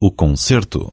o concerto.